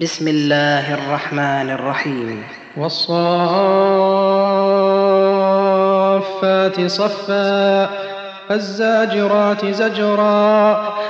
بسم الله الرحمن الرحيم. والصافات صفا فالزاجرات زجرا.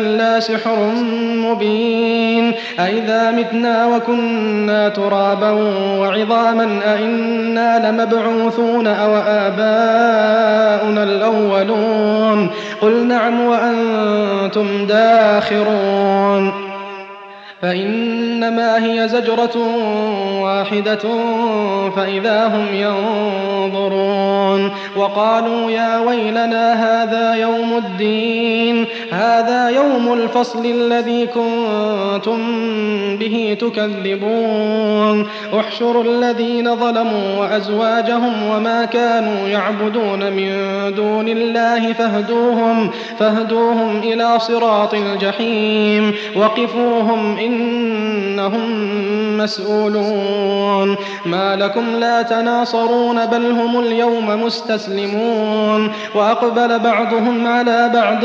إلا سحر مبين. أئذا متنا وكنا ترابا وعظاما أئنا لمبعوثون أو آباؤنا الأولون. قل نعم وأنتم داخرون. فإنما هي زجرة واحدة فإذا هم ينظرون. وقالوا يا ويلنا هذا يوم الدين. هذا يوم الفصل الذي كنتم به تكذبون. احشروا الذين ظلموا وأزواجهم وما كانوا يعبدون من دون الله فاهدوهم, فاهدوهم إلى صراط الجحيم. وقفوهم إنهم مسؤولون. ما لكم لا تناصرون بل هم اليوم مستسلمون. وأقبل بعضهم على بعض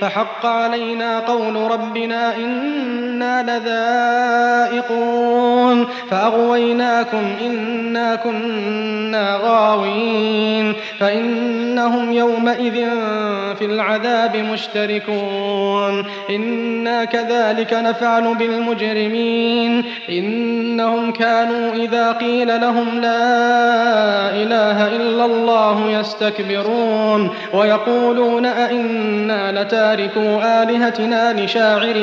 فحق علينا قول ربنا إنا لذائقون فأغويناكم إنا كنا غاوين فإنهم يومئذ في العذاب مشتركون إنا كذلك نفعل بالمجرمين إنهم كانوا إذا قيل لهم لا إله إلا الله يستكبرون ويقولون أئنا لتائبون تاركوا آلهتنا لشاعر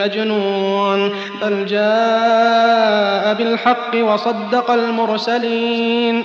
مجنون. بل جاء بالحق وصدق المرسلين.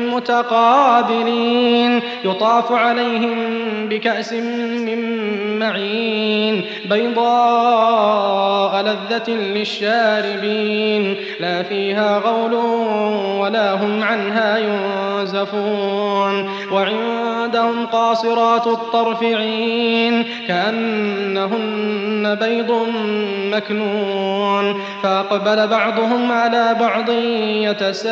متقابلين يطاف عليهم بكأس من معين. بيضاء لذة للشاربين. لا فيها غول ولا هم عنها ينزفون. وعندهم قاصرات الطرف عين كأنهن بيض مكنون. فأقبل بعضهم على بعض يتساءلون.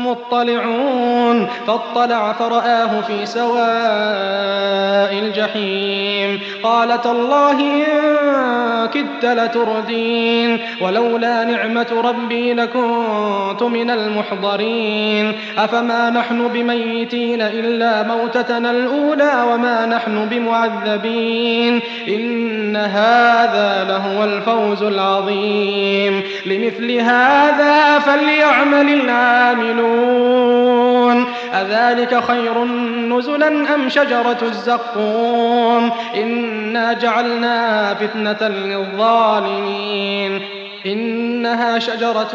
مطلعون. فاطلع فرآه في سواء الجحيم. قالت الله إن كدت لتردين. ولولا نعمة ربي لكنت من المحضرين. أفما نحن بميتين إلا موتتنا الأولى وما نحن بمعذبين. إن هذا لهو الفوز العظيم. لمثل هذا فليعمل العاملون. يعلمون. أذلك خير نزلا أم شجرة الزقوم؟ إنا جعلنا فتنة للظالمين. إنها شجرة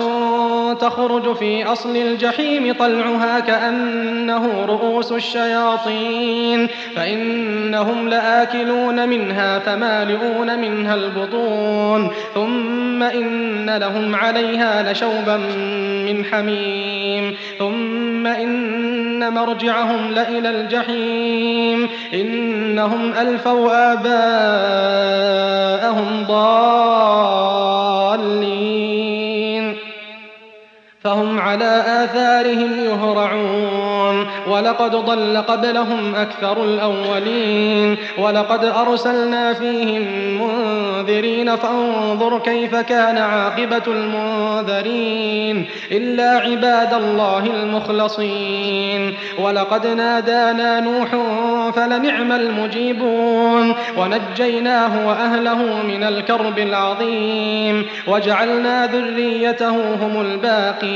تخرج في أصل الجحيم طلعها كأنه رؤوس الشياطين. فإنهم لآكلون منها فمالئون منها البطون. ثم إن لهم عليها لشوبا من حميم. ثم إن مرجعهم لإلى الجحيم. إنهم ألفوا آباءهم ضالين. فهم على آثارهم يهرعون. ولقد ضل قبلهم أكثر الأولين. ولقد أرسلنا فيهم منذرين فانظر كيف كان عاقبة المنذرين. إلا عباد الله المخلصين. ولقد نادانا نوح فلنعم المجيبون. ونجيناه وأهله من الكرب العظيم. وجعلنا ذريته هم الباقين.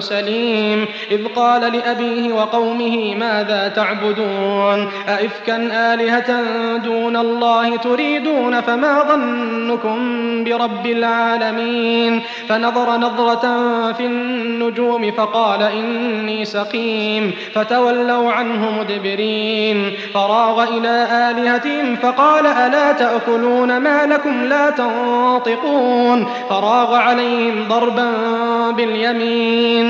سليم إذ قال لأبيه وقومه ماذا تعبدون؟ أئفكا آلهة دون الله تريدون فما ظنكم برب العالمين؟ فنظر نظرة في النجوم فقال إني سقيم. فتولوا عنه مدبرين. فراغ إلى آلهتهم فقال ألا تأكلون ما لكم لا تنطقون؟ فراغ عليهم ضربا باليمين.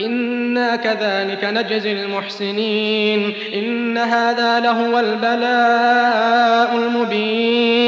إنا كذلك نجزي المحسنين إن هذا لهو البلاء المبين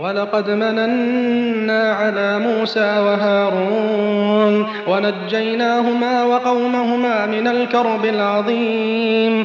وَلَقَدْ مَنَنَّا عَلَى مُوسَى وَهَارُونَ وَنَجَّيْنَاهُمَا وَقَوْمَهُمَا مِنَ الْكَرْبِ الْعَظِيمِ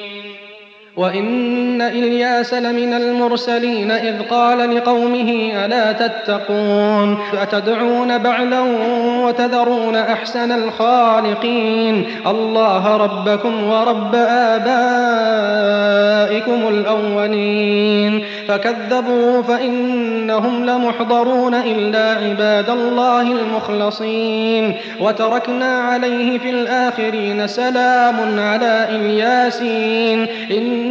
وإن إلياس لمن المرسلين إذ قال لقومه ألا تتقون أتدعون بعلا وتذرون أحسن الخالقين الله ربكم ورب آبائكم الأولين فكذبوا فإنهم لمحضرون إلا عباد الله المخلصين وتركنا عليه في الآخرين سلام على إلياسين إن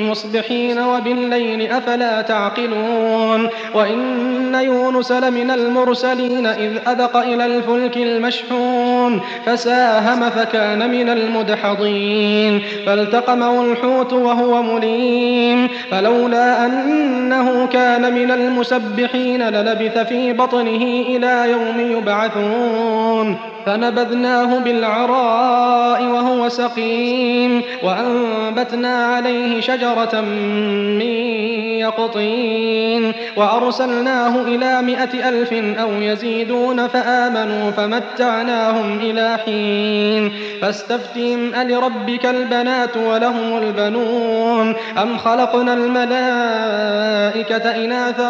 مصبحين وبالليل أفلا تعقلون وإن يونس لمن المرسلين إذ أبق إلى الفلك المشحون فساهم فكان من المدحضين فالتقمه الحوت وهو مليم فلولا أنه كان من المسبحين للبث في بطنه إلى يوم يبعثون فنبذناه بالعراء وهو سقيم وأنبتنا عليه شجرة تجارة من يقطين. وأرسلناه إلى مئة ألف أو يزيدون فآمنوا فمتعناهم إلى حين. فاستفتهم ألربك البنات ولهم البنون؟ أم خلقنا الملائكة إناثا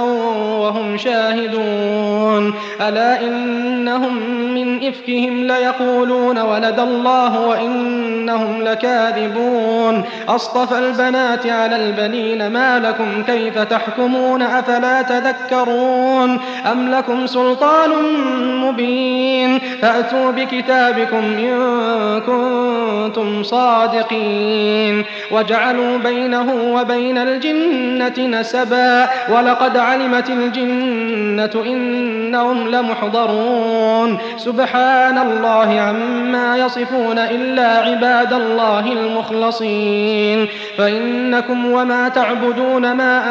وهم شاهدون؟ ألا إنهم من إفكهم ليقولون ولد الله وإنهم لكاذبون؟ أصطفى البنات على البنين ما لكم كيف كيف تحكمون؟ أفلا تذكرون؟ أم لكم سلطان مبين؟ فأتوا بكتابكم إن كنتم صادقين. وجعلوا بينه وبين الجنة نسبا. ولقد علمت الجنة إنهم لمحضرون. سبحان الله عما يصفون إلا عباد الله المخلصين. فإنكم وما تعبدون ما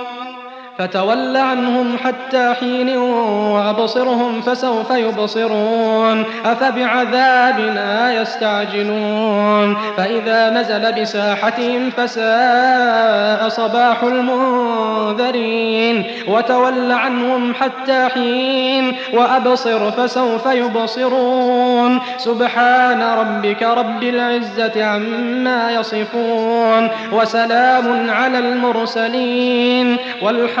فتول عنهم حتى حين وأبصرهم فسوف يبصرون أفبعذابنا يستعجلون فإذا نزل بساحتهم فساء صباح المنذرين وتول عنهم حتى حين وأبصر فسوف يبصرون سبحان ربك رب العزة عما يصفون وسلام على المرسلين والحمد